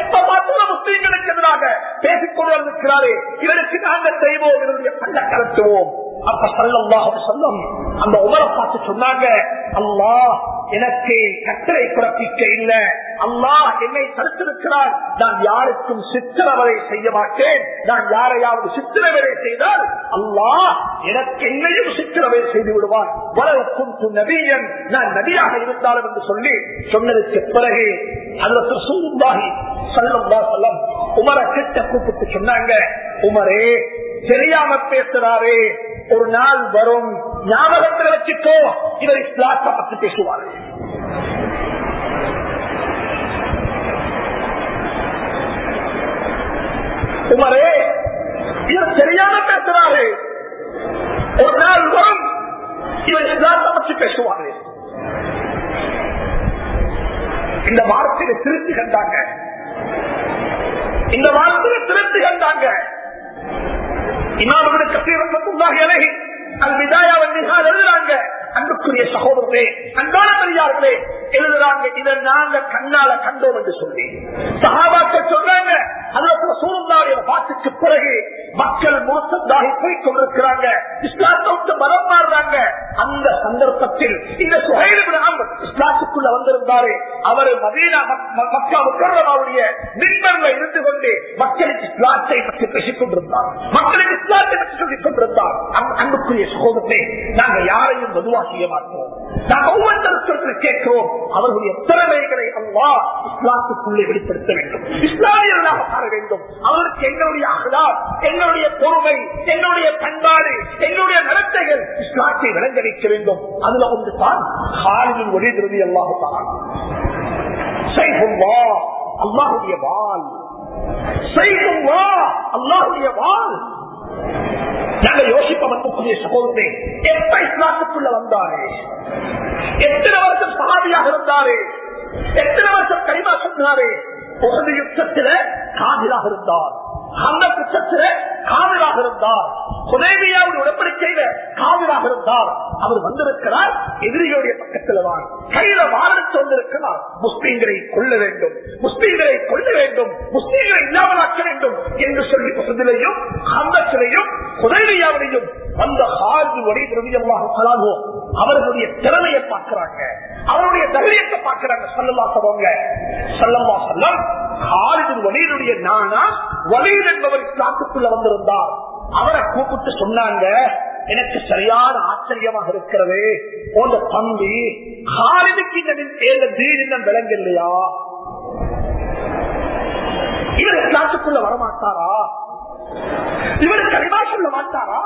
எப்ப பார்த்தாலும் முஸ்லீம்களுக்கு எதிராக பேசிக்கொண்டு இருக்கிறாரு இவருக்கு நாங்கள் செய்வோம் இவருடைய பல்ல கலத்துவோம். அப்ப சல்லல்லாஹு அந்த உமரை பார்த்து சொன்னாங்க அல்லாஹ் எனக்கு கட்டளை பிறப்பிக்க இல்ல. அல்லாஹ் என்னை தடுத்திருக்கிறார். நான் யாருக்கும் சித்திரவதை செய்ய மாட்டேன். நான் யாரையாவது சித்திரவதை செய்தால் அல்லாஹ் எனக்கு என்னையும் சித்திரவதை செய்து விடுவார். வரவுக்கும் குந்து நபியன். நான் நபியாக இருந்தாலும் என்று சொல்லி சொன்னதுக்கு பிறகு அதுல சூழ்ந்தாகி சல்லா சொல்லம் உமரை கிட்ட கூப்பிட்டு சொன்னாங்க உமரே தெரியாம பேசுறாரே. ஒரு நாள் வரும். ஞாபகத்தில் வச்சுக்கோ. இவர் இஸ்லாத்தை பத்தி பேசுவார். உமரே இவர் தெரியாம பேசுறாரு. ஒரு நாள் வரும். இவர் இஸ்லாத்தை பற்றி பேசுவாரு. இந்த வார்த்தையை திருத்தி கண்டாங்க. இந்த வார்த்தையை திருத்தி கண்டாங்க. இமாமுடைய கசீரத்துள்ளாக இலகி அது விதாயாவின் நிகால் எழுதுறாங்க. அன்புக்குரிய சகோதரர்களே அன்பான பெரியார்களே எழுதுறாங்க இதை நாங்க கண்ணால கண்டோம் என்று சொல்லி. சகாபாக்க சொல்றாங்க அதுல சூழ்நாடைய பாட்டுக்கு பிறகு மக்கள் முழுசந்தாகி போய் கொண்டிருக்கிறாங்க இஸ்லாத்தை விட்டு பலம் மாறுறாங்க. அந்த சந்தர்ப்பத்தில் இந்த சுகையிலும் இஸ்லாத்துக்குள்ள வந்திருந்தாரு. அவர் மதீனா மக்- மக்கா முக்கரமாவுடைய மின்பர்ல இருந்து கொண்டு மக்களுக்கு இஸ்லாத்தை பற்றி பேசிக் கொண்டிருந்தார் மக்களுக்கு இஸ்லாத்தை பற்றி சொல்லிக் கொண்டிருந்தார் அன்புக்குரிய சகோதரத்தை நாங்க யாரையும் மதுவா செய்ய மாட்டோம். நாங்க ஒவ்வொருத்தருக்கு கேட்கிறோம். அவர்களுடைய திறமைகளை அல்லா இஸ்லாத்துக்குள்ளே வெளிப்படுத்த வேண்டும். இஸ்லாமியர்களாக மாற வேண்டும். அவருக்கு எங்களுடைய அகலாம் எங்களுடைய பொறுமை எங்களுடைய பண்பாடு எங்களுடைய நடத்தைகள் இஸ்லாத்தை விளங்க வைக்க வேண்டும். அதுல ஒன்று தான் ஹாலின் ஒளி திருதி அல்லாஹு செய்குவா அல்லாஹுடைய வால் செய்குவா அல்லாஹுடைய வாழ். நாங்க யோசிப்போம் அன்புக்குரிய சகோதரே எப்ப இஸ்லாத்துக்குள்ள வந்தாரு? எத்தனை வருஷம் சகாபியாக இருந்தாரு? எத்தனை வருஷம் கைமா சொன்னாரு? ஒரு யுத்தத்தில காதிலாக இருந்தார். அந்த குற்றத்தில காவிராக இருந்தார். உதவியாவில் உடன்படிக்கையில காவிராக இருந்தார். அவர் வந்திருக்கிறார். எதிரிகளுடைய பக்கத்தில் தான். கையில வாரத்து வந்திருக்கிறார். முஸ்லீம்களை கொள்ள வேண்டும். முஸ்லீம்களை கொள்ள வேண்டும். முஸ்லீம்களை இல்லாமலாக்க வேண்டும் என்று சொல்லி பசதிலையும் அந்தத்திலையும் உதவியாவிலையும் அந்த ஹாஜி ஒரே திரவியமாக கலாகுவோம் அவர்களுடைய திறமையை பார்க்கிறாங்க. அவருடைய தைரியத்தை பார்க்கிறாங்க. சொல்லலா சொல்லுவாங்க சொல்லமா சொல்லம் ஹாரிதின் வலியுடைய நானா வலியில் என்பவர் இஸ்லாத்துக்குள்ள வந்திருந்தார். அவரை கூப்பிட்டு சொன்னாங்க எனக்கு சரியான ஆச்சரியமாக இருக்கிறது. போன்ற தம்பி காலிதுக்கு இந்த தீன் இன்னும் இல்லையா இவர் இஸ்லாத்துக்குள்ள வரமாட்டாரா? இவர் கரிமா சொல்ல மாட்டாரா?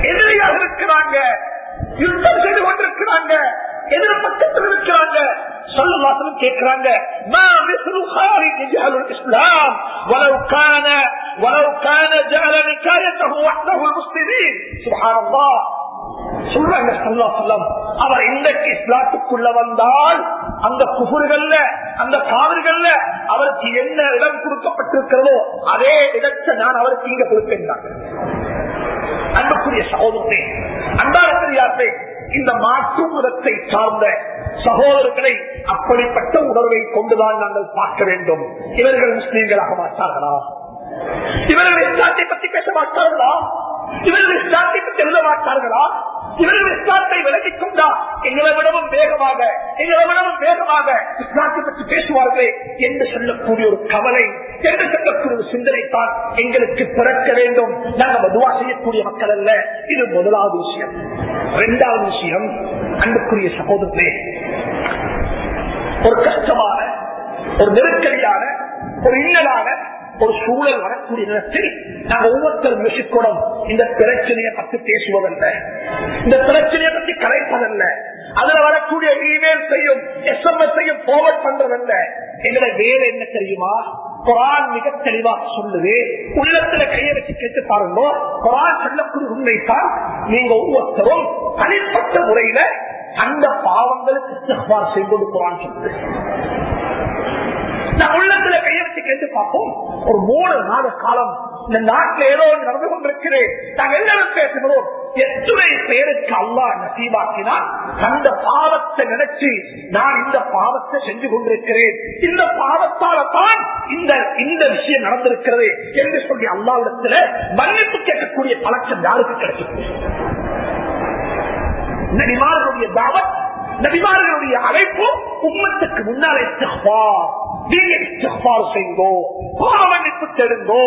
எதிரியாக இருக்கிறாங்க. யுத்தம் செய்து கொண்டிருக்கிறாங்க. எதிர் பக்கத்தில் இருக்கிறாங்க சொல்லலாசனம் கேட்கிறாங்க ما مثل خارج جهل الاسلام ولو كان ولو كان جعل نكايته وحده المسلمين سبحان الله சொல்றாங்க சல்லா சொல்லம் அவர் இன்றைக்கு இஸ்லாத்துக்குள்ள வந்தால் அந்த குபுர்கள்ல அந்த காவிர்கள்ல அவருக்கு என்ன இடம் கொடுக்கப்பட்டிருக்கிறதோ அதே இடத்தை நான் அவருக்கு இங்க கொடுக்கின்றாங்க அன்புக்குரிய சகோதரத்தை அன்பாரத்திரியாத்தை இந்த மாற்று மதத்தை சார்ந்த சகோதரர்களை அப்படிப்பட்ட உணர்வை கொண்டுதான் நாங்கள் பார்க்க வேண்டும் இவர்கள் முஸ்லீம்களாக மாட்டார்களா இவர்கள் இஸ்லாத்தை பற்றி பேச மாட்டார்களா? இவர்கள் இஸ்லாத்தை பற்றி எழுத மாட்டார்களா? இவர்கள் இஸ்லாத்தை விலகிக் கொண்டா எங்களை விடவும் வேகமாக எங்களை விடவும் வேகமாக இஸ்லாத்தை பற்றி பேசுவார்களே என்று சொல்லக்கூடிய ஒரு கவலை என்று சொல்லக்கூடிய ஒரு சிந்தனை தான் எங்களுக்கு பிறக்க வேண்டும். நாங்கள் மதுவா செய்யக்கூடிய மக்கள் அல்ல. இது முதலாவது விஷயம். இரண்டாவது விஷயம் அன்புக்குரிய சகோதரர்களே ஒரு கஷ்டமான ஒரு நெருக்கடியான ஒரு இன்னலான ஒரு சூழல் வரக்கூடிய நேரத்தில் நாங்கள் ஒவ்வொருத்தரும் யோசிக்கணும் இந்த பிரச்சனையை பற்றி பேசுவதல்ல. இந்த பிரச்சனையை பற்றி கலைப்பதல்ல. அதுல வரக்கூடிய இமெயில் செய்யும் எஸ்எம்எஸ் செய்யும் போவர்ட் பண்றதல்ல. எங்களை வேலை என்ன தெரியுமா? குரான் மிக தெளிவாக சொல்லுது. உள்ளத்துல கையை வச்சு கேட்டு பாருங்க. குரான் சொல்லக்கூடிய உண்மைத்தான் நீங்க ஒவ்வொருத்தரும் தனிப்பட்ட முறையில அந்த பாவங்களுக்கு செய்து கொடுக்குறான்னு குரான் சொல்லுது நான் உள்ளத்துல கையெழுத்து கேட்டு பார்ப்போம். ஒரு மூணு மாத காலம் இந்த நாட்டில் ஏதோ நடந்து கொண்டிருக்கிறேன். நாங்க எல்லாரும் பேசுகிறோம்? எத்தனை பேருக்கு அல்லா நசீபாக்கினால் அந்த பாவத்தை நினைச்சு நான் இந்த பாவத்தை செஞ்சு கொண்டிருக்கிறேன். இந்த பாவத்தால தான் இந்த இந்த விஷயம் நடந்திருக்கிறது என்று சொல்லி அல்லாவிடத்துல மன்னிப்பு கேட்கக்கூடிய பழக்கம் யாருக்கு கிடைக்கும் நபிமார்களுடைய தாவத் நபிமார்களுடைய அழைப்பு உம்மத்துக்கு முன்னாலே நீங்க இஸ்திக்பார் செய்யுங்கோ பாவமன்னிப்பு தேடுங்கோ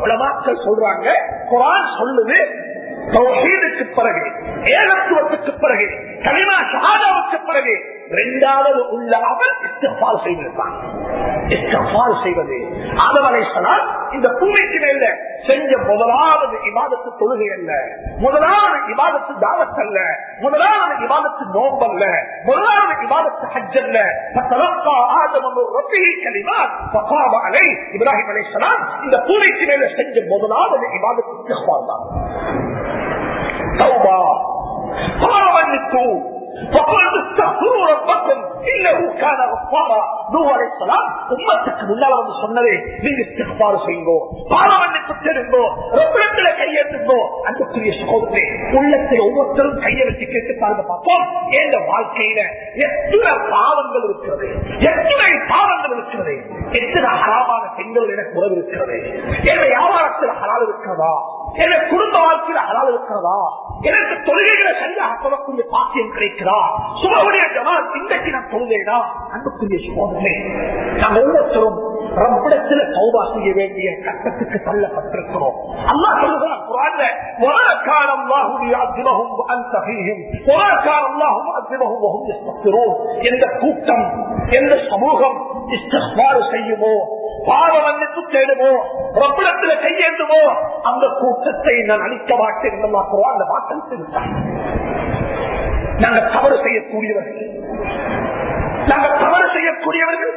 உலமாக்கள் சொல்றாங்க குரான் சொல்லுது சௌஹீதுக்கு பிறகு ஏகத்துவத்துக்கு பிறகு கலிமா ஷஹாதாவுக்கு பிறகு இரண்டாவது உள்ள அவன் இஸ்தபால் செய்திருப்பான். இஸ்தபால் செய்வது ஆதவரை சொன்னால் இந்த பூமிக்கு மேல செஞ்ச முதலாவது இவாதத்து தொழுகை அல்ல முதலாவது இவாதத்து தாவத் அல்ல முதலாவது இவாதத்து நோம்பல்ல முதலாவது இவாதத்து ஹஜ் அல்ல. பத்தலப்பா ஆதமனு ரொப்பி கலிமா பப்பாவ அலை இப்ராஹிம் அலை இந்த பூமிக்கு மேல செஞ்ச முதலாவது இவாதத்து தான். தான் தௌபா பாவமன்னிப்பு فقلت استغفروا ربكم انه كان غفارا நூஹ் அலைஹிஸ்ஸலாம் உம்மத்துக்கு முன்னால வந்து சொன்னதே நீங்க இஸ்திக்பார் செய்யுங்கோ பாவமன்னிப்பு தேடுங்கோ ரப்பிடத்துல கையெழுத்துங்கோ அன்புக்குரிய சகோதரே உள்ளத்தில் ஒவ்வொருத்தரும் கையை வச்சு கேட்டு பாருங்க பார்ப்போம் எந்த வாழ்க்கையில எத்தனை பாவங்கள் இருக்கிறது எத்தனை பாவங்கள் இருக்கிறது எத்தனை ஹராமான பெண்கள் எனக்கு உறவு இருக்கிறது என் வியாபாரத்தில் ஹலால் இருக்கிறதா என் குடும்ப வாழ்க்கையில ஹலால் இருக்கிறதா எனக்கு தொழுகைகளை சரியாக சொல்லக்கூடிய பாக்கியம் கிடைக்கிறா சுகவுடைய ஜமாத் இன்றைக்கு நான் தொழுதேனா அன்புக்குரிய சோதனை நாங்கள் ஒவ்வொருத்தரும் ரப்பிடத்தில் சௌபா செய்ய வேண்டிய கட்டத்துக்கு தள்ளப்பட்டிருக்கிறோம் அல்லா சொல்லுகிறான் குரான்ல وَمَا كَانَ اللَّهُ لِيُعَذِّبَهُمْ وَأَنْتَ فِيهِمْ وَمَا كَانَ اللَّهُ مُعَذِّبَهُمْ وَهُمْ يَسْتَغْفِرُونَ எந்த கூட்டம் எந்த சமூகம் இஸ்திக்பார் செய்யுமோ பாவ மன்னிப்பு தேடுமோ ரப்பிடத்துல அந்த கூட்டத்தை நான் அழிக்க மாட்டேன் என்று குரான் வாக்கம் தெரிவித்தார் நாங்கள் தவறு செய்யக்கூடியவர்கள். நாங்கள் தவறு செய்யக்கூடியவர்கள்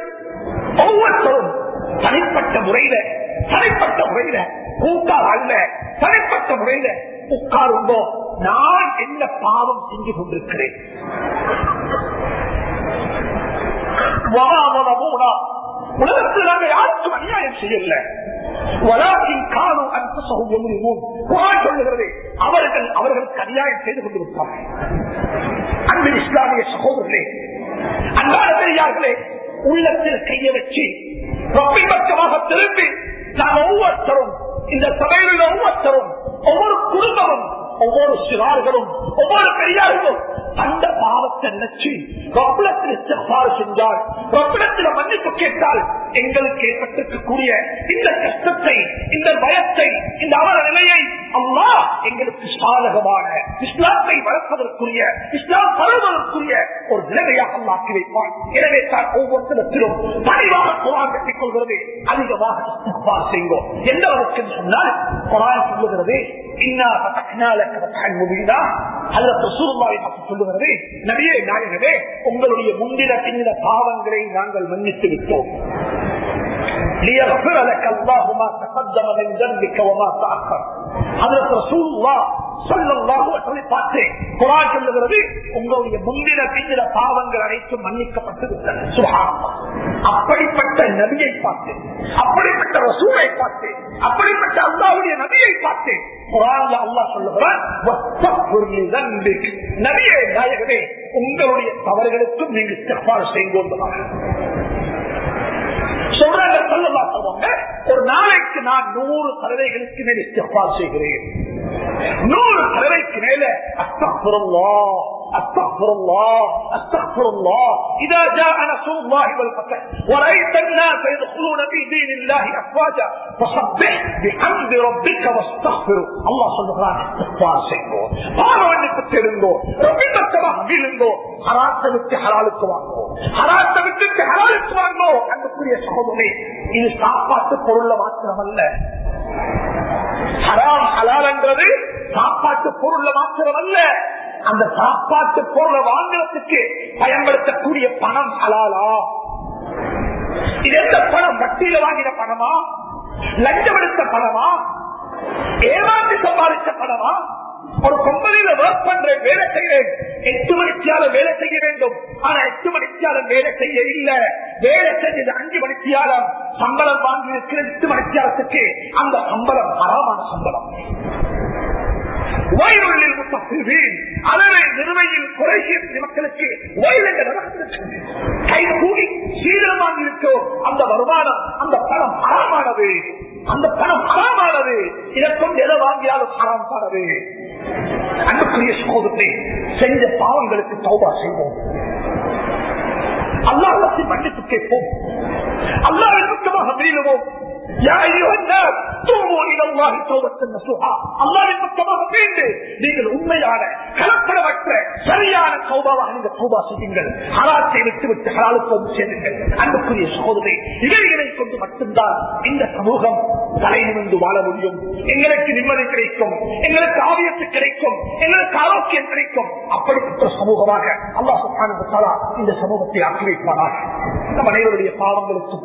ஒவ்வொருத்தரும் தனிப்பட்ட முறையில தனிப்பட்ட முறையில கூட்டால் அல்ல தனிப்பட்ட முறையில உட்காருந்தோ நான் என்ன பாவம் செஞ்சு கொண்டிருக்கிறேன்? வராமலமூனா உலகத்தில் நாங்க யாருக்கும் அநியாயம் செய்யல வலாக்கின் காணும் அன்பசகம் எம்மும் குரான் சொல்லுகிறது அவர்கள் அவர்களுக்கு அநியாயம் செய்து கொண்டிருப்பார்கள். அன்பின் இஸ்லாமிய சகோதரர்களே அன்றாட பெரியார்களே உள்ளத்தில் கைய வச்சு ரொப்பி பக்கமாக திரும்பி நாம் ஒவ்வொருத்தரும் இந்த சபையில் உள்ள ஒவ்வொருத்தரும் ஒவ்வொரு குடும்பமும் ஒவ்வொரு சிறார்களும் ஒவ்வொரு பெரியார்களும் நினைச்சு ரப்பிடத்தில் இஸ்திக்பார் செஞ்சால் மன்னிப்பு கேட்டால் எங்களுக்கு ஏற்பட்டிருக்கக்கூடிய இந்த கஷ்டத்தை இந்த பயத்தை இந்த அவல நிலையை அம்மா எங்களுக்கு சாதகமான இஸ்லாத்தை வளர்ப்பதற்குரிய இஸ்லாம் பரவுவதற்குரிய ஒரு நிலைமையாக அல்லாக்கி வைப்பான். எனவே தான் ஒவ்வொருத்தரத்திலும் பணிவாக குரான் கட்டிக் கொள்கிறது. அதிகமாக செய்வோம். எந்த அளவுக்கு சொன்னால் குரான் சொல்லுகிறது சொல்லுகிறது நபியே நாயகமே உங்களுடைய முந்தின பின்னின பாவங்களை நாங்கள் மன்னித்து விட்டோம். ليغفر لك الله ما تقدم من ذنبك وما تأخر حضرت رسول الله ஸல்லல்லாஹு அலைஹி வஸல்லம் பார்த்து குர்ஆன் சொல்லுகிறது உங்களுடைய முந்தின பிந்தின பாவங்கள் அனைத்தும் மன்னிக்கப்பட்டு விட்டன சுப்ஹானல்லாஹ் அப்படிப்பட்ட நபியை பார்த்து அப்படிப்பட்ட ரசூலை பார்த்து அப்படிப்பட்ட அல்லாஹ்வுடைய நபியை பார்த்து குர்ஆன்ல அல்லாஹ் சொல்லுகிறான் வஸ்தக்ஃபிர் லி ذنبك நபியே நாயகமே உங்களுடைய தவறுகளுக்கும் நீங்கள் இஸ்திக்பார் செய்யுங்கள் சொல்றாங்க சொல்லலாம் சொல்லுவாங்க ஒரு நாளைக்கு நான் நூறு பறவைகளுக்கு மேலே செய்கிறேன். நூறு தடவைக்கு மேல استغفر الله استغفر الله اذا جاء نصر الله والفتح ورايت الناس يدخلون في دين الله افواجا فسبح بحمد ربك واستغفره الله இருந்தோம் ஹராத்தை விட்டு ஹலாலுக்கு வாங்குவோம் ஹராத்தை விட்டு ஹலாலுக்கு இது சாப்பாட்டு பொருள்ல மாத்திரமல்ல ஹராம் ஹலால் என்றது சாப்பாட்டு பொருள்ல மாத்திரமல்ல அந்த சாப்பாட்டு பொருளை வாங்குறதுக்கு பயன்படுத்தக்கூடிய பணம் ஹலாலா. இது எந்த பணம் வட்டியில வாங்கின பணமா? லஞ்சம் எடுத்த பணமா? ஏமாற்றி சம்பாதிச்ச பணமா? ஒரு கம்பெனியில ஒர்க் பண்றேன் வேலை செய்யறேன் எட்டு மணித்தியாலும் வேலை செய்ய வேண்டும். ஆனா எட்டு மணித்தியாலும் வேலை செய்ய இல்ல. வேலை செஞ்சது அஞ்சு மணித்தியாலம் சம்பளம் வாங்கி இருக்கிற எட்டு மணித்தியாலத்துக்கு அந்த சம்பளம் அறமான சம்பளம். வயலுள்ளில் முத்தப்பிரின் அதனை நிறுவையில் குறைசிய மக்களுக்கு வயலங்கள் நடந்திருக்கிறது கை கூடி சீதனமாக இருக்கோ அந்த வருமானம் அந்த பணம் அறமானது. அந்த பணம் அறமானது. இதற்கும் எதை வாங்கியாலும் அறமானது அன்புக்குரிய சோதனை செஞ்ச பாவங்களுக்கு தௌபா செய்வோம். அல்லாஹத்தை மன்னிப்பு கேட்போம் அல்லாவின் பக்கமாக மீளுவோம் நீங்கள் உண்மையான கலப்படமற்ற சரியான சௌபாவாக நீங்க சௌபா செய்யுங்கள். ஹலாத்தை விட்டு விட்டு ஹலாலுக்கு வந்து அன்புக்குரிய சோதனை இவைகளை கொண்டு மட்டும்தான் இந்த சமூகம் தலை நிமிர்ந்து வாழ முடியும். எங்களுக்கு நிம்மதி கிடைக்கும். எங்களுக்கு ஆவியத்து கிடைக்கும். எங்களுக்கு ஆரோக்கியம் கிடைக்கும். அப்படிப்பட்ட சமூகமாக அல்லாஹ் இந்த சமூகத்தை ஆக்கி வைப்பானாக நம் அனைவருடைய பாவங்களுக்கும்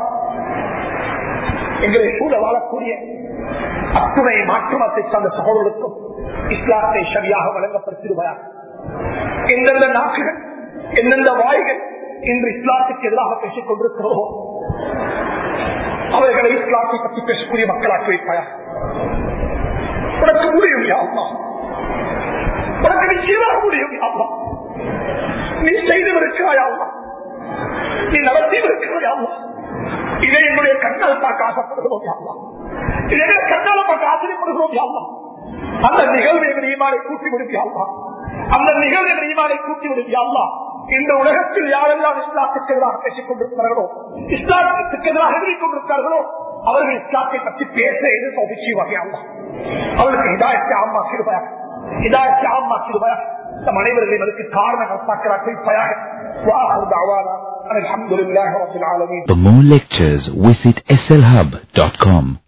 எங்களை சூழ வாழக்கூடிய அத்துணை மாற்றுமத்தை சார்ந்த சகோதரர்களுக்கும் இஸ்லாத்தை சரியாக வழங்கப்படுத்திடுவார். எந்தெந்த நாக்குகள் எந்தெந்த வாய்கள் இன்று இஸ்லாத்துக்கு எதிராக பேசிக் கொண்டிருக்கிறதோ அவர்களை இஸ்லாத்தை பற்றி பேசக்கூடிய மக்களாக்கி வைப்பாயா? உனக்கு முடியும் யாருமா உனக்கு நிச்சயமாக முடியும் யாருமா நீ செய்து இருக்கிறாயாமா நீ நடத்தி இருக்கிறாயாமா இதை என்னுடைய கண்ணால் பார்க்க ஆசைப்படுகிறோம் இதை கண்ணால பார்க்க ஆச்சரியப்படுகிறோம் யாருமா அந்த நிகழ்வு எங்கள் ஈமானை கூட்டி விடுவியாள்மா அந்த நிகழ்வு எங்கள் ஈமானை கூட்டி விடுவியாள்மா இந்த உலகத்தில் யாரெல்லாம் இஸ்லாத்துக்கு எதிராக பேசிக் கொண்டிருக்கிறார்களோ இஸ்லாத்துக்கு எதிராக எழுதிக் கொண்டிருக்கிறார்களோ அவர்கள் இஸ்லாத்தை பற்றி பேச எது சௌபிச்சி வகையாள்மா அவர்களுக்கு இதாயத்தை ஆமா சிறுபயா இதாயத்தை ஆமா சிறுபயா நம் அனைவர்களையும் அதற்கு காரணங்கள் பார்க்கிறார் The more lectures, visit slhub.com.